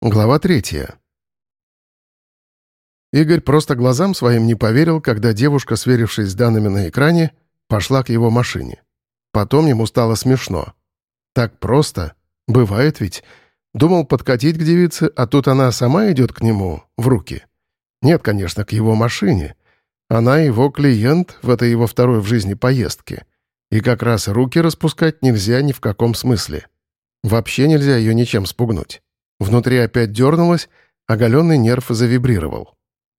Глава третья. Игорь просто глазам своим не поверил, когда девушка, сверившись с данными на экране, пошла к его машине. Потом ему стало смешно. Так просто. Бывает ведь. Думал подкатить к девице, а тут она сама идет к нему, в руки. Нет, конечно, к его машине. Она его клиент в этой его второй в жизни поездке. И как раз руки распускать нельзя ни в каком смысле. Вообще нельзя ее ничем спугнуть. Внутри опять дернулось, оголенный нерв завибрировал.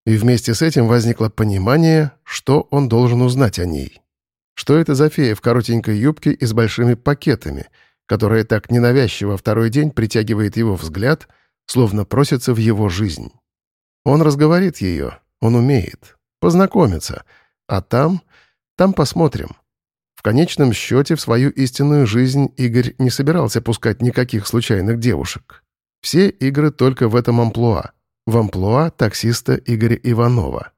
И вместе с этим возникло понимание, что он должен узнать о ней. Что это за фея в коротенькой юбке и с большими пакетами, которая так ненавязчиво второй день притягивает его взгляд, словно просится в его жизнь. Он разговорит ее, он умеет, познакомится, а там, там посмотрим. В конечном счете в свою истинную жизнь Игорь не собирался пускать никаких случайных девушек. Все игры только в этом амплуа. В амплуа таксиста Игоря Иванова.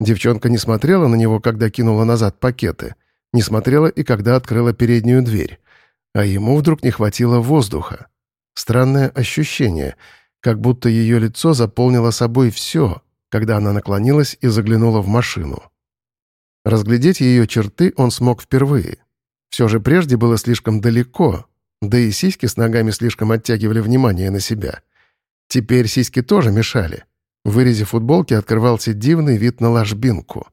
Девчонка не смотрела на него, когда кинула назад пакеты. Не смотрела и когда открыла переднюю дверь. А ему вдруг не хватило воздуха. Странное ощущение, как будто ее лицо заполнило собой все, когда она наклонилась и заглянула в машину. Разглядеть ее черты он смог впервые. Все же прежде было слишком далеко, да и сиськи с ногами слишком оттягивали внимание на себя. Теперь сиськи тоже мешали. В вырезе футболки открывался дивный вид на ложбинку.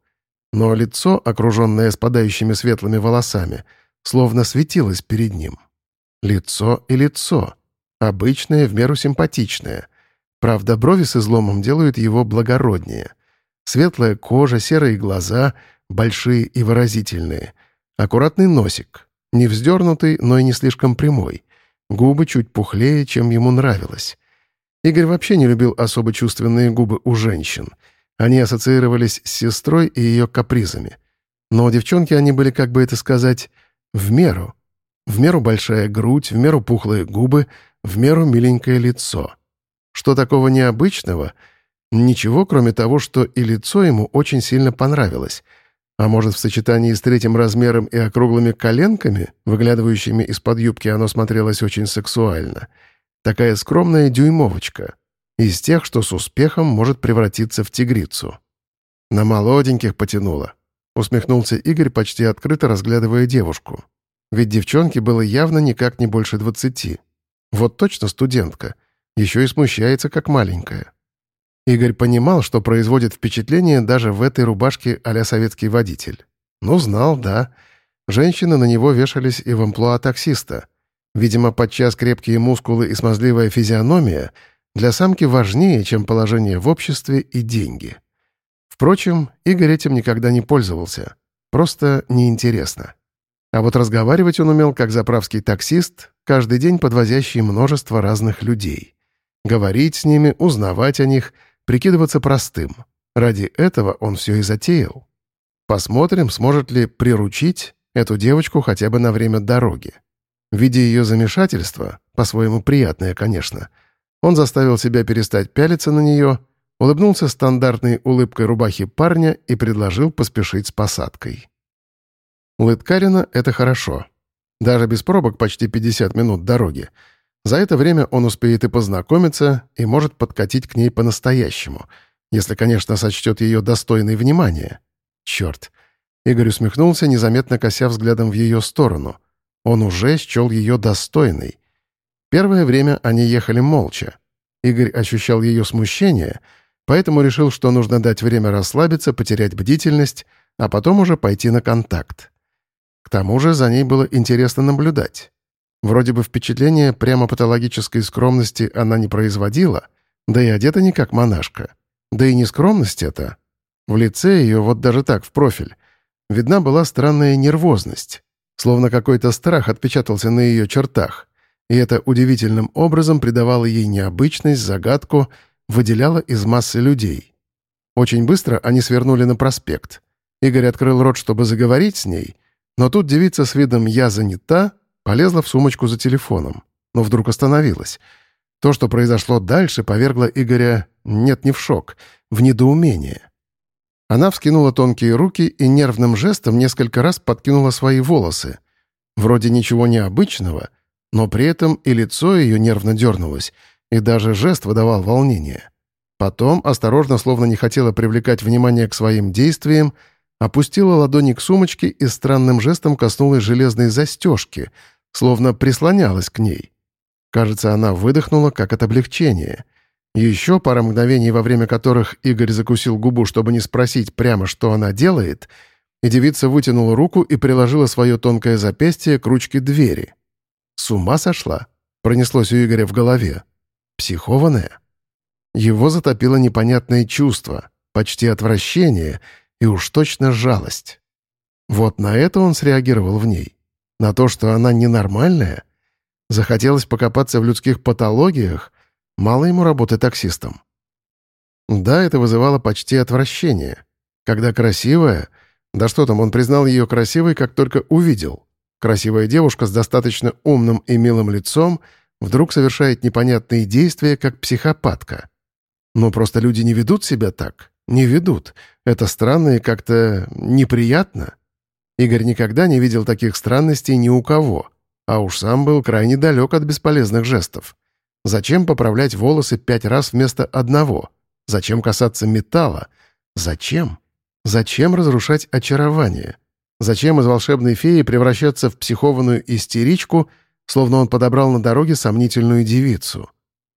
Но лицо, окруженное спадающими светлыми волосами, словно светилось перед ним. Лицо и лицо. Обычное, в меру симпатичное. Правда, брови с изломом делают его благороднее. Светлая кожа, серые глаза, большие и выразительные. Аккуратный носик, не вздернутый, но и не слишком прямой. Губы чуть пухлее, чем ему нравилось. Игорь вообще не любил особо чувственные губы у женщин. Они ассоциировались с сестрой и ее капризами. Но у девчонки они были, как бы это сказать, в меру. В меру большая грудь, в меру пухлые губы, в меру миленькое лицо. Что такого необычного? Ничего, кроме того, что и лицо ему очень сильно понравилось — а может, в сочетании с третьим размером и округлыми коленками, выглядывающими из-под юбки, оно смотрелось очень сексуально. Такая скромная дюймовочка. Из тех, что с успехом может превратиться в тигрицу. На молоденьких потянуло. Усмехнулся Игорь, почти открыто разглядывая девушку. Ведь девчонке было явно никак не больше двадцати. Вот точно студентка. Еще и смущается, как маленькая. Игорь понимал, что производит впечатление даже в этой рубашке а советский водитель. Ну, знал, да. Женщины на него вешались и в амплуа таксиста. Видимо, подчас крепкие мускулы и смазливая физиономия для самки важнее, чем положение в обществе и деньги. Впрочем, Игорь этим никогда не пользовался. Просто неинтересно. А вот разговаривать он умел как заправский таксист, каждый день подвозящий множество разных людей. Говорить с ними, узнавать о них — прикидываться простым. Ради этого он все и затеял. Посмотрим, сможет ли приручить эту девочку хотя бы на время дороги. Видя ее замешательство, по-своему приятное, конечно, он заставил себя перестать пялиться на нее, улыбнулся стандартной улыбкой рубахи парня и предложил поспешить с посадкой. Лыткарина — это хорошо. Даже без пробок почти 50 минут дороги — за это время он успеет и познакомиться, и может подкатить к ней по-настоящему, если, конечно, сочтет ее достойной внимания. Черт. Игорь усмехнулся, незаметно кося взглядом в ее сторону. Он уже счел ее достойной. Первое время они ехали молча. Игорь ощущал ее смущение, поэтому решил, что нужно дать время расслабиться, потерять бдительность, а потом уже пойти на контакт. К тому же за ней было интересно наблюдать. Вроде бы впечатление прямо патологической скромности она не производила, да и одета не как монашка. Да и не скромность это. В лице ее, вот даже так, в профиль, видна была странная нервозность, словно какой-то страх отпечатался на ее чертах, и это удивительным образом придавало ей необычность, загадку, выделяло из массы людей. Очень быстро они свернули на проспект. Игорь открыл рот, чтобы заговорить с ней, но тут девица с видом «я занята» Полезла в сумочку за телефоном, но вдруг остановилась. То, что произошло дальше, повергло Игоря, нет, не в шок, в недоумение. Она вскинула тонкие руки и нервным жестом несколько раз подкинула свои волосы. Вроде ничего необычного, но при этом и лицо ее нервно дернулось, и даже жест выдавал волнение. Потом, осторожно, словно не хотела привлекать внимание к своим действиям, опустила ладони к сумочке и странным жестом коснулась железной застежки, словно прислонялась к ней. Кажется, она выдохнула как от облегчения. Еще пара мгновений, во время которых Игорь закусил губу, чтобы не спросить прямо, что она делает, и девица вытянула руку и приложила свое тонкое запястье к ручке двери. С ума сошла? Пронеслось у Игоря в голове. Психованная? Его затопило непонятное чувство, почти отвращение и уж точно жалость. Вот на это он среагировал в ней. На то, что она ненормальная — Захотелось покопаться в людских патологиях, мало ему работы таксистом. Да, это вызывало почти отвращение. Когда красивая... Да что там, он признал ее красивой, как только увидел. Красивая девушка с достаточно умным и милым лицом вдруг совершает непонятные действия, как психопатка. Но просто люди не ведут себя так. Не ведут. Это странно и как-то неприятно. Игорь никогда не видел таких странностей ни у кого — а уж сам был крайне далек от бесполезных жестов. Зачем поправлять волосы пять раз вместо одного? Зачем касаться металла? Зачем? Зачем разрушать очарование? Зачем из волшебной феи превращаться в психованную истеричку, словно он подобрал на дороге сомнительную девицу?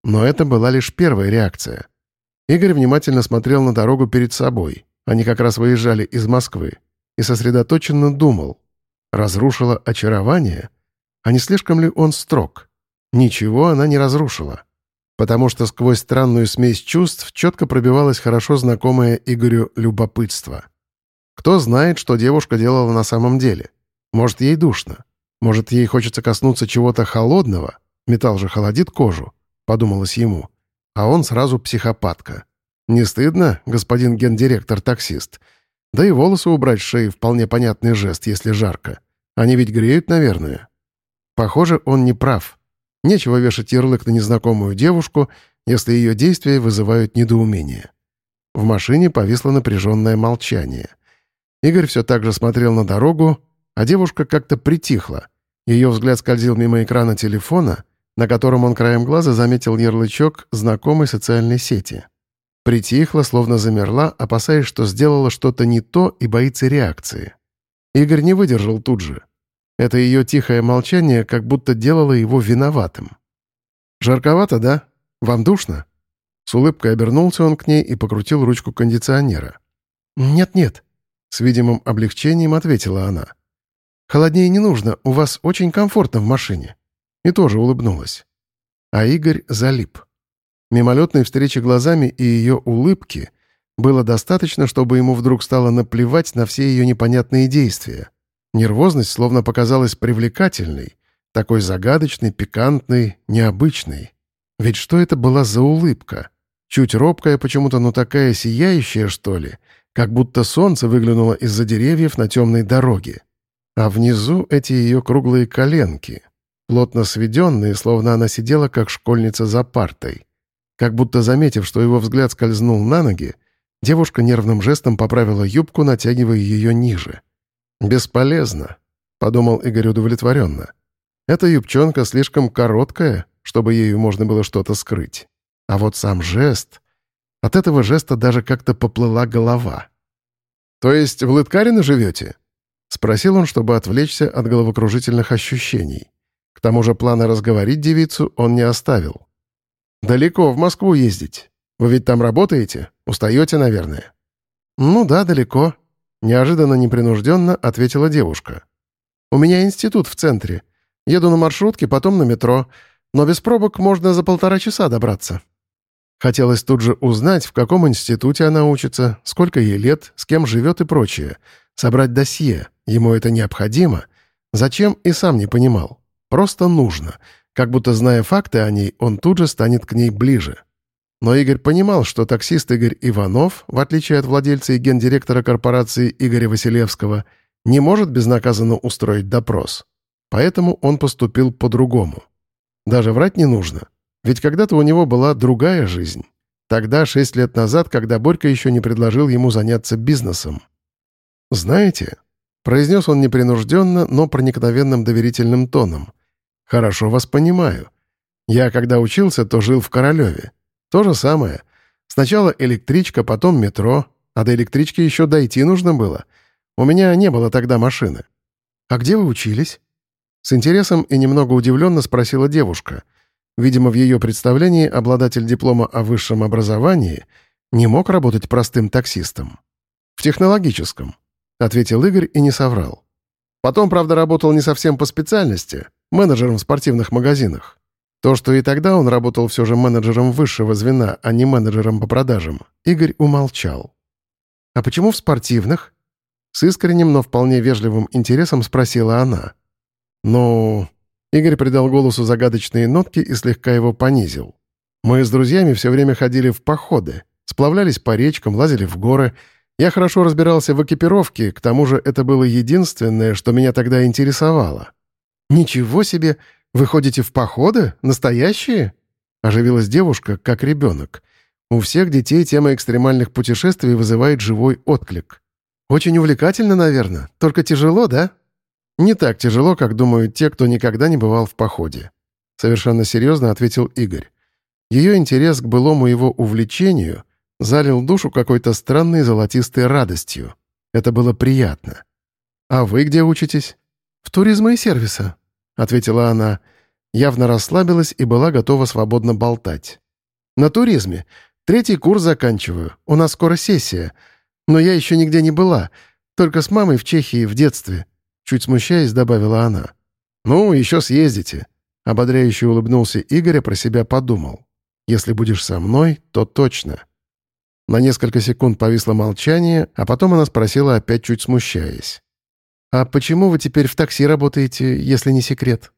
Но это была лишь первая реакция. Игорь внимательно смотрел на дорогу перед собой. Они как раз выезжали из Москвы. И сосредоточенно думал. Разрушила очарование? А не слишком ли он строг? Ничего она не разрушила. Потому что сквозь странную смесь чувств четко пробивалось хорошо знакомое Игорю любопытство. Кто знает, что девушка делала на самом деле? Может, ей душно? Может, ей хочется коснуться чего-то холодного? Металл же холодит кожу, подумалось ему. А он сразу психопатка. Не стыдно, господин гендиректор-таксист? Да и волосы убрать с шеи вполне понятный жест, если жарко. Они ведь греют, наверное. Похоже, он не прав. Нечего вешать ярлык на незнакомую девушку, если ее действия вызывают недоумение. В машине повисло напряженное молчание. Игорь все так же смотрел на дорогу, а девушка как-то притихла. Ее взгляд скользил мимо экрана телефона, на котором он краем глаза заметил ярлычок знакомой социальной сети. Притихла, словно замерла, опасаясь, что сделала что-то не то и боится реакции. Игорь не выдержал тут же. Это ее тихое молчание как будто делало его виноватым. «Жарковато, да? Вам душно?» С улыбкой обернулся он к ней и покрутил ручку кондиционера. «Нет-нет», — с видимым облегчением ответила она. «Холоднее не нужно, у вас очень комфортно в машине». И тоже улыбнулась. А Игорь залип. Мимолетной встречи глазами и ее улыбки было достаточно, чтобы ему вдруг стало наплевать на все ее непонятные действия. Нервозность словно показалась привлекательной, такой загадочной, пикантной, необычной. Ведь что это была за улыбка? Чуть робкая почему-то, но такая сияющая, что ли, как будто солнце выглянуло из-за деревьев на темной дороге. А внизу эти ее круглые коленки, плотно сведенные, словно она сидела, как школьница за партой. Как будто заметив, что его взгляд скользнул на ноги, девушка нервным жестом поправила юбку, натягивая ее ниже. «Бесполезно», — подумал Игорь удовлетворенно. «Эта юбчонка слишком короткая, чтобы ею можно было что-то скрыть. А вот сам жест... От этого жеста даже как-то поплыла голова. «То есть в Лыткарино живете?» — спросил он, чтобы отвлечься от головокружительных ощущений. К тому же плана разговорить девицу он не оставил. «Далеко в Москву ездить. Вы ведь там работаете? Устаете, наверное?» «Ну да, далеко», Неожиданно непринужденно ответила девушка. «У меня институт в центре. Еду на маршрутке, потом на метро. Но без пробок можно за полтора часа добраться». Хотелось тут же узнать, в каком институте она учится, сколько ей лет, с кем живет и прочее. Собрать досье. Ему это необходимо. Зачем, и сам не понимал. Просто нужно. Как будто, зная факты о ней, он тут же станет к ней ближе. Но Игорь понимал, что таксист Игорь Иванов, в отличие от владельца и гендиректора корпорации Игоря Василевского, не может безнаказанно устроить допрос. Поэтому он поступил по-другому. Даже врать не нужно. Ведь когда-то у него была другая жизнь. Тогда, шесть лет назад, когда Борька еще не предложил ему заняться бизнесом. «Знаете», — произнес он непринужденно, но проникновенным доверительным тоном, «хорошо вас понимаю. Я, когда учился, то жил в Королеве. То же самое. Сначала электричка, потом метро, а до электрички еще дойти нужно было. У меня не было тогда машины. «А где вы учились?» С интересом и немного удивленно спросила девушка. Видимо, в ее представлении обладатель диплома о высшем образовании не мог работать простым таксистом. «В технологическом», — ответил Игорь и не соврал. Потом, правда, работал не совсем по специальности, менеджером в спортивных магазинах. То, что и тогда он работал все же менеджером высшего звена, а не менеджером по продажам, Игорь умолчал. «А почему в спортивных?» С искренним, но вполне вежливым интересом спросила она. «Ну...» Игорь придал голосу загадочные нотки и слегка его понизил. «Мы с друзьями все время ходили в походы, сплавлялись по речкам, лазили в горы. Я хорошо разбирался в экипировке, к тому же это было единственное, что меня тогда интересовало». «Ничего себе! «Вы ходите в походы? Настоящие?» Оживилась девушка, как ребенок. У всех детей тема экстремальных путешествий вызывает живой отклик. «Очень увлекательно, наверное. Только тяжело, да?» «Не так тяжело, как думают те, кто никогда не бывал в походе», — совершенно серьезно ответил Игорь. Ее интерес к былому его увлечению залил душу какой-то странной золотистой радостью. Это было приятно. «А вы где учитесь?» «В туризма и сервиса», — ответила она. Явно расслабилась и была готова свободно болтать. «На туризме. Третий курс заканчиваю. У нас скоро сессия. Но я еще нигде не была. Только с мамой в Чехии в детстве». Чуть смущаясь, добавила она. «Ну, еще съездите». Ободряюще улыбнулся Игорь, а про себя подумал. «Если будешь со мной, то точно». На несколько секунд повисло молчание, а потом она спросила, опять чуть смущаясь. «А почему вы теперь в такси работаете, если не секрет?»